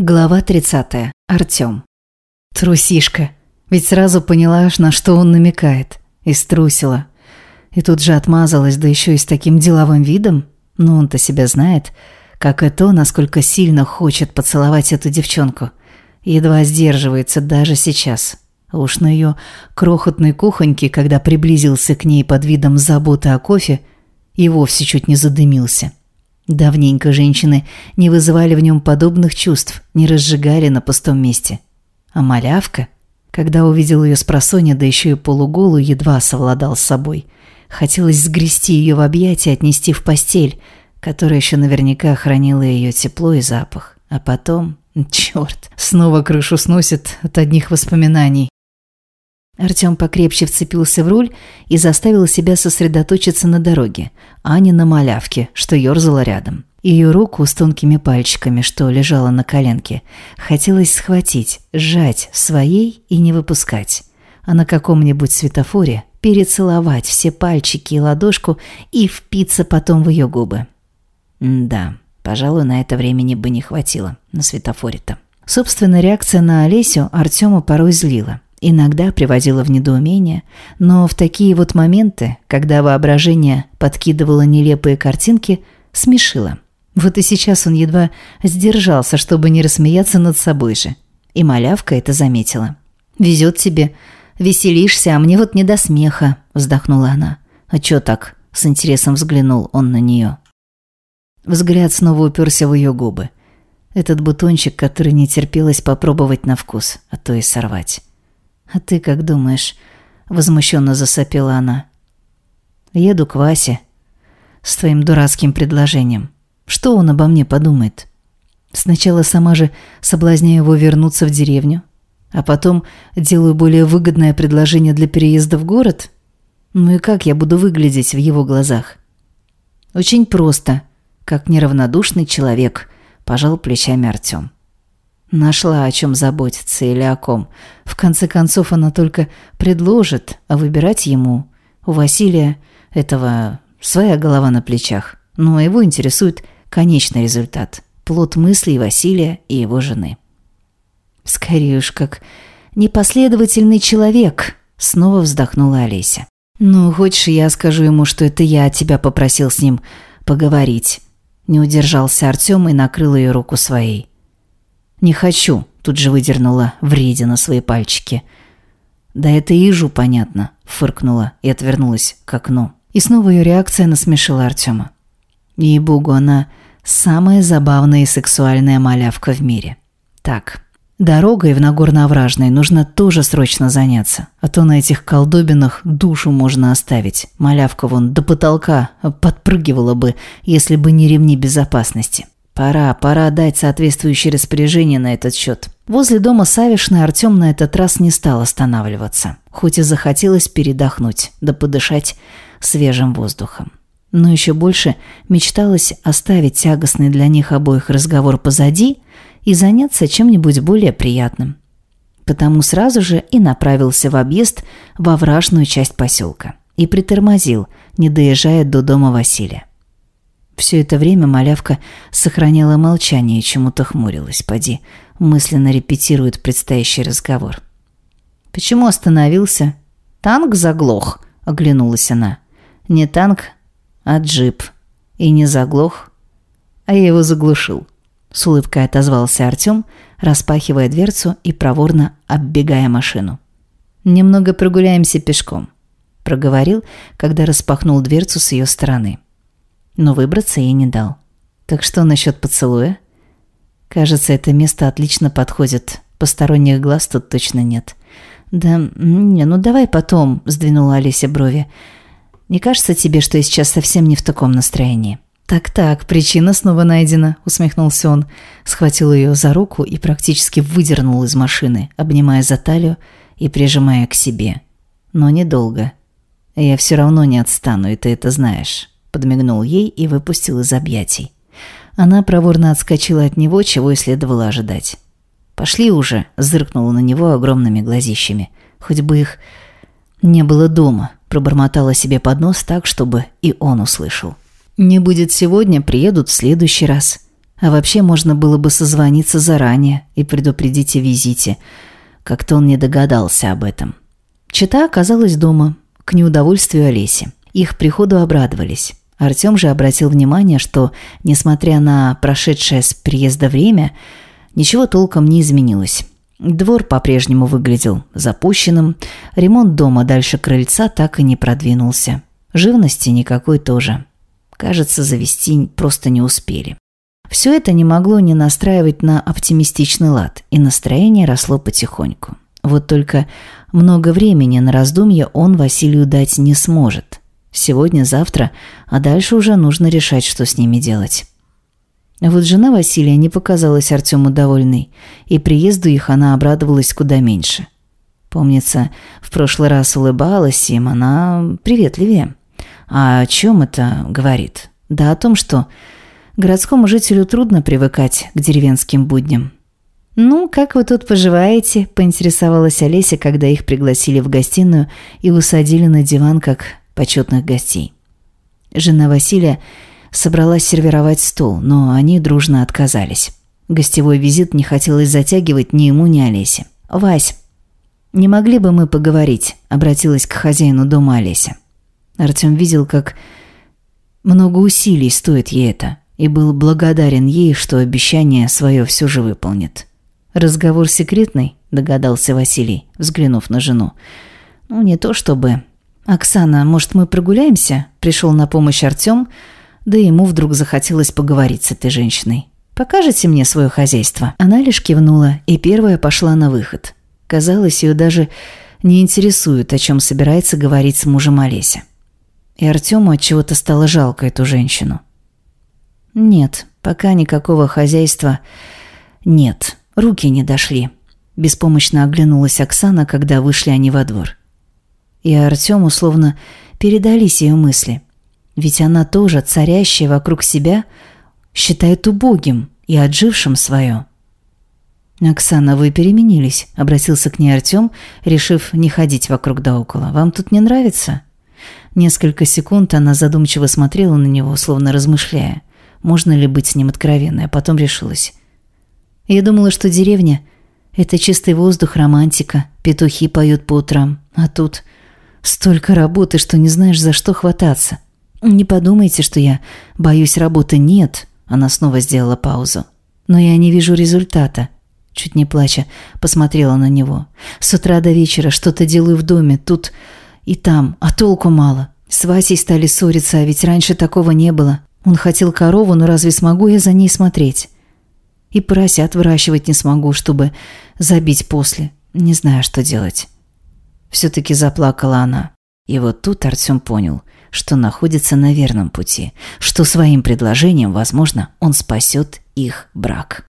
Глава 30. Артём. Трусишка. Ведь сразу поняла, на что он намекает. И струсила. И тут же отмазалась, да еще и с таким деловым видом. Но он-то себя знает. Как и то, насколько сильно хочет поцеловать эту девчонку. Едва сдерживается даже сейчас. Уж на ее крохотной кухоньке, когда приблизился к ней под видом заботы о кофе, и вовсе чуть не задымился. Давненько женщины не вызывали в нем подобных чувств, не разжигали на пустом месте. А малявка, когда увидел ее с просонья, да еще и полуголую, едва совладал с собой. Хотелось сгрести ее в объятия, отнести в постель, которая еще наверняка хранила ее тепло и запах. А потом, черт, снова крышу сносит от одних воспоминаний. Артём покрепче вцепился в руль и заставил себя сосредоточиться на дороге, а не на малявке, что ёрзала рядом. Ее руку с тонкими пальчиками, что лежала на коленке, хотелось схватить, сжать своей и не выпускать. А на каком-нибудь светофоре перецеловать все пальчики и ладошку и впиться потом в ее губы. М да, пожалуй, на это времени бы не хватило, на светофоре-то. Собственно, реакция на Олесю Артема порой злила. Иногда приводила в недоумение, но в такие вот моменты, когда воображение подкидывало нелепые картинки, смешило. Вот и сейчас он едва сдержался, чтобы не рассмеяться над собой же. И малявка это заметила. «Везет тебе. Веселишься, а мне вот не до смеха», – вздохнула она. «А чё так?» – с интересом взглянул он на нее. Взгляд снова уперся в ее губы. Этот бутончик, который не терпелось попробовать на вкус, а то и сорвать. «А ты как думаешь?» – возмущенно засопела она. «Еду к Васе с твоим дурацким предложением. Что он обо мне подумает? Сначала сама же соблазняю его вернуться в деревню, а потом делаю более выгодное предложение для переезда в город? Ну и как я буду выглядеть в его глазах?» «Очень просто, как неравнодушный человек», – пожал плечами Артем. Нашла о чем заботиться или о ком. В конце концов, она только предложит, а выбирать ему. У Василия этого своя голова на плечах. Но его интересует конечный результат. Плод мыслей Василия и его жены. Скорее уж, как непоследовательный человек, снова вздохнула Олеся. «Ну, хочешь, я скажу ему, что это я тебя попросил с ним поговорить?» Не удержался Артем и накрыл ее руку своей. «Не хочу», – тут же выдернула вредина свои пальчики. «Да это ежу понятно», – фыркнула и отвернулась к окну. И снова ее реакция насмешила Артема. Ей-богу, она самая забавная и сексуальная малявка в мире. Так, дорогой в Нагорно-Овражной нужно тоже срочно заняться, а то на этих колдобинах душу можно оставить. Малявка вон до потолка подпрыгивала бы, если бы не ремни безопасности. Пора, пора дать соответствующее распоряжение на этот счет. Возле дома Савишны Артем на этот раз не стал останавливаться, хоть и захотелось передохнуть, да подышать свежим воздухом. Но еще больше мечталось оставить тягостный для них обоих разговор позади и заняться чем-нибудь более приятным. Потому сразу же и направился в объезд во вражную часть поселка и притормозил, не доезжая до дома Василия. Все это время малявка сохраняла молчание и чему-то хмурилась. Поди, мысленно репетирует предстоящий разговор. «Почему остановился?» «Танк заглох», — оглянулась она. «Не танк, а джип. И не заглох, а я его заглушил». С улыбкой отозвался Артем, распахивая дверцу и проворно оббегая машину. «Немного прогуляемся пешком», — проговорил, когда распахнул дверцу с ее стороны но выбраться ей не дал. Так что насчет поцелуя? Кажется, это место отлично подходит. Посторонних глаз тут точно нет. Да, не, ну давай потом, сдвинула Олеся брови. Не кажется тебе, что я сейчас совсем не в таком настроении? «Так-так, причина снова найдена», — усмехнулся он. Схватил ее за руку и практически выдернул из машины, обнимая за талию и прижимая к себе. Но недолго. Я все равно не отстану, и ты это знаешь подмигнул ей и выпустил из объятий. Она проворно отскочила от него, чего и следовало ожидать. «Пошли уже», – зыркнула на него огромными глазищами. «Хоть бы их не было дома», – пробормотала себе под нос так, чтобы и он услышал. «Не будет сегодня, приедут в следующий раз». А вообще можно было бы созвониться заранее и предупредить о визите. Как-то он не догадался об этом. Чита оказалась дома, к неудовольствию Олеси. Их приходу обрадовались. Артем же обратил внимание, что, несмотря на прошедшее с приезда время, ничего толком не изменилось. Двор по-прежнему выглядел запущенным, ремонт дома дальше крыльца так и не продвинулся. Живности никакой тоже. Кажется, завести просто не успели. Все это не могло не настраивать на оптимистичный лад, и настроение росло потихоньку. Вот только много времени на раздумье он Василию дать не сможет. Сегодня-завтра, а дальше уже нужно решать, что с ними делать. Вот жена Василия не показалась Артему довольной, и приезду их она обрадовалась куда меньше. Помнится, в прошлый раз улыбалась им она приветливее. А о чем это говорит? Да о том, что городскому жителю трудно привыкать к деревенским будням. «Ну, как вы тут поживаете?» – поинтересовалась Олеся, когда их пригласили в гостиную и усадили на диван как почетных гостей. Жена Василия собралась сервировать стол, но они дружно отказались. Гостевой визит не хотелось затягивать ни ему, ни Олесе. «Вась, не могли бы мы поговорить?» – обратилась к хозяину дома Олеся. Артем видел, как много усилий стоит ей это, и был благодарен ей, что обещание свое все же выполнит. «Разговор секретный?» – догадался Василий, взглянув на жену. «Ну, не то чтобы...» «Оксана, может, мы прогуляемся?» – пришел на помощь Артем, да ему вдруг захотелось поговорить с этой женщиной. «Покажете мне свое хозяйство?» Она лишь кивнула и первая пошла на выход. Казалось, ее даже не интересует, о чем собирается говорить с мужем Олеся. И Артему от чего-то стало жалко эту женщину. «Нет, пока никакого хозяйства нет, руки не дошли», – беспомощно оглянулась Оксана, когда вышли они во двор. И Артему словно передались ее мысли. Ведь она тоже, царящая вокруг себя, считает убогим и отжившим свое. «Оксана, вы переменились», — обратился к ней Артем, решив не ходить вокруг да около. «Вам тут не нравится?» Несколько секунд она задумчиво смотрела на него, словно размышляя, можно ли быть с ним откровенной, а потом решилась. «Я думала, что деревня — это чистый воздух, романтика, петухи поют по утрам, а тут Столько работы, что не знаешь, за что хвататься. Не подумайте, что я боюсь работы. Нет. Она снова сделала паузу. Но я не вижу результата. Чуть не плача, посмотрела на него. С утра до вечера что-то делаю в доме, тут и там, а толку мало. С Васей стали ссориться, а ведь раньше такого не было. Он хотел корову, но разве смогу я за ней смотреть? И поросят выращивать не смогу, чтобы забить после. Не знаю, что делать. Все-таки заплакала она. И вот тут Артем понял, что находится на верном пути, что своим предложением, возможно, он спасет их брак.